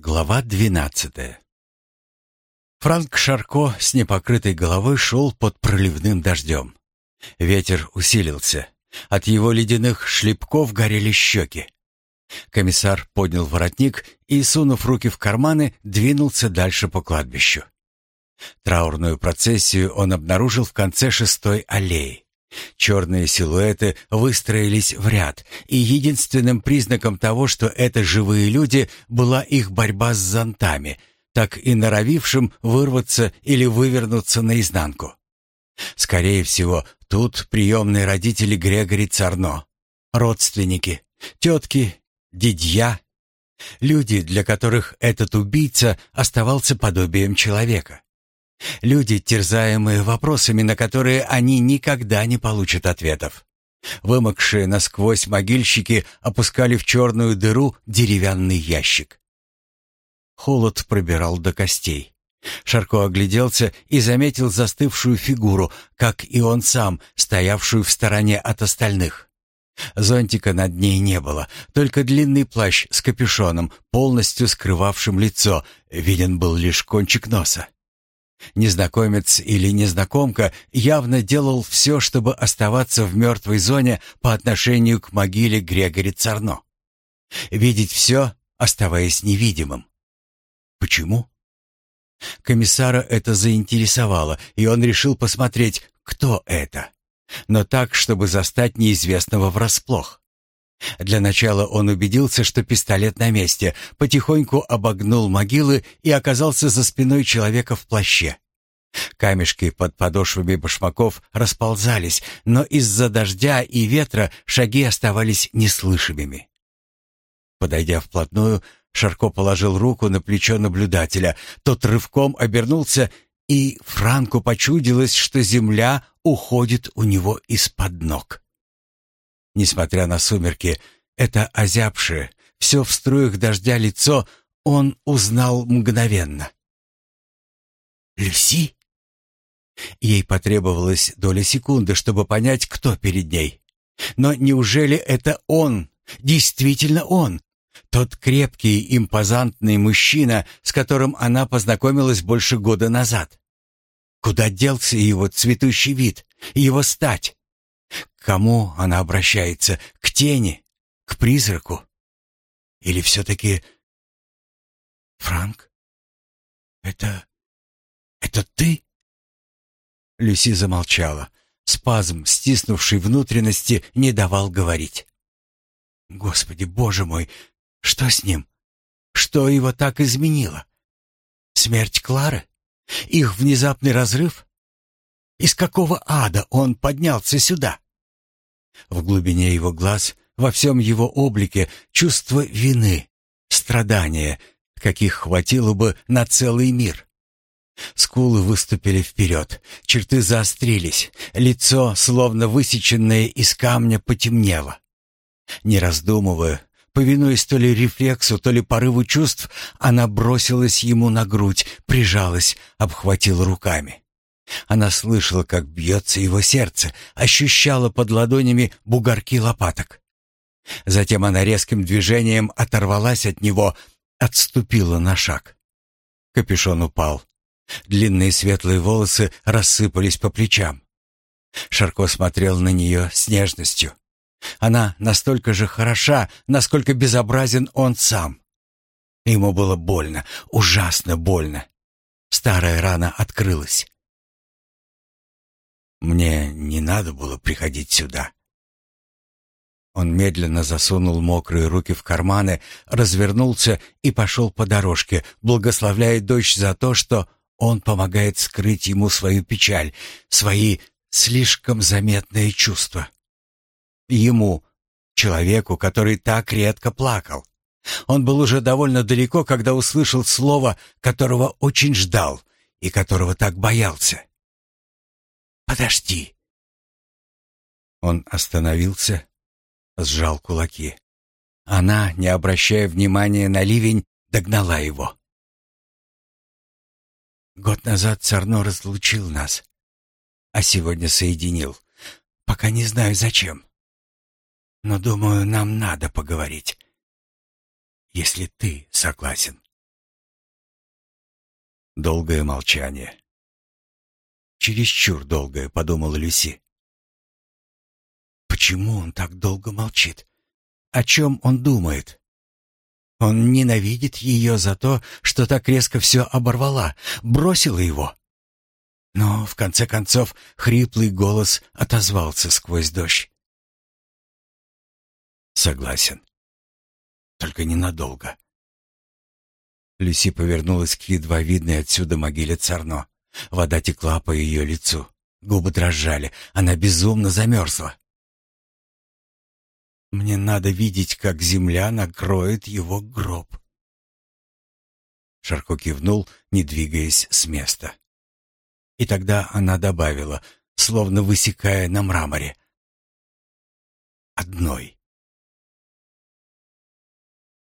Глава двенадцатая Франк Шарко с непокрытой головой шел под проливным дождем. Ветер усилился. От его ледяных шлепков горели щеки. Комиссар поднял воротник и, сунув руки в карманы, двинулся дальше по кладбищу. Траурную процессию он обнаружил в конце шестой аллеи. Черные силуэты выстроились в ряд, и единственным признаком того, что это живые люди, была их борьба с зонтами, так и норовившим вырваться или вывернуться наизнанку. Скорее всего, тут приемные родители Грегори Царно, родственники, тетки, дядья, люди, для которых этот убийца оставался подобием человека. Люди, терзаемые вопросами, на которые они никогда не получат ответов. Вымокшие насквозь могильщики опускали в черную дыру деревянный ящик. Холод пробирал до костей. Шарко огляделся и заметил застывшую фигуру, как и он сам, стоявшую в стороне от остальных. Зонтика над ней не было, только длинный плащ с капюшоном, полностью скрывавшим лицо, виден был лишь кончик носа. Незнакомец или незнакомка явно делал все, чтобы оставаться в мертвой зоне по отношению к могиле Грегори Царно. Видеть все, оставаясь невидимым. Почему? Комиссара это заинтересовало, и он решил посмотреть, кто это. Но так, чтобы застать неизвестного врасплох. Для начала он убедился, что пистолет на месте, потихоньку обогнул могилы и оказался за спиной человека в плаще. Камешки под подошвами башмаков расползались, но из-за дождя и ветра шаги оставались неслышимыми. Подойдя вплотную, Шарко положил руку на плечо наблюдателя. Тот рывком обернулся, и Франку почудилось, что земля уходит у него из-под ног. Несмотря на сумерки, это озябшее, все в струях дождя лицо он узнал мгновенно. «Люси?» Ей потребовалась доля секунды, чтобы понять, кто перед ней. Но неужели это он, действительно он, тот крепкий, импозантный мужчина, с которым она познакомилась больше года назад? Куда делся его цветущий вид, его стать? Кому она обращается? К тени? К призраку? Или все-таки... Франк? Это... это ты? Люси замолчала. Спазм, стиснувший внутренности, не давал говорить. Господи, боже мой, что с ним? Что его так изменило? Смерть Клары? Их внезапный разрыв? Из какого ада он поднялся сюда? В глубине его глаз, во всем его облике, чувство вины, страдания, каких хватило бы на целый мир. Скулы выступили вперед, черты заострились, лицо, словно высеченное из камня, потемнело. Не раздумывая, повинуясь то ли рефлексу, то ли порыву чувств, она бросилась ему на грудь, прижалась, обхватила руками. Она слышала, как бьется его сердце, ощущала под ладонями бугорки лопаток. Затем она резким движением оторвалась от него, отступила на шаг. Капюшон упал. Длинные светлые волосы рассыпались по плечам. Шарко смотрел на нее с нежностью. Она настолько же хороша, насколько безобразен он сам. Ему было больно, ужасно больно. Старая рана открылась. Мне не надо было приходить сюда. Он медленно засунул мокрые руки в карманы, развернулся и пошел по дорожке, благословляя дочь за то, что он помогает скрыть ему свою печаль, свои слишком заметные чувства. Ему, человеку, который так редко плакал. Он был уже довольно далеко, когда услышал слово, которого очень ждал и которого так боялся. «Подожди!» Он остановился, сжал кулаки. Она, не обращая внимания на ливень, догнала его. Год назад Царно разлучил нас, а сегодня соединил. Пока не знаю зачем. Но думаю, нам надо поговорить. Если ты согласен. Долгое молчание. «Чересчур долгое», — подумала Люси. «Почему он так долго молчит? О чем он думает?» Он ненавидит ее за то, что так резко все оборвала, бросила его. Но, в конце концов, хриплый голос отозвался сквозь дождь. «Согласен. Только ненадолго». Люси повернулась к едва видной отсюда могиле Царно. Вода текла по ее лицу. Губы дрожали. Она безумно замерзла. Мне надо видеть, как земля накроет его гроб. Шарко кивнул, не двигаясь с места. И тогда она добавила, словно высекая на мраморе. Одной.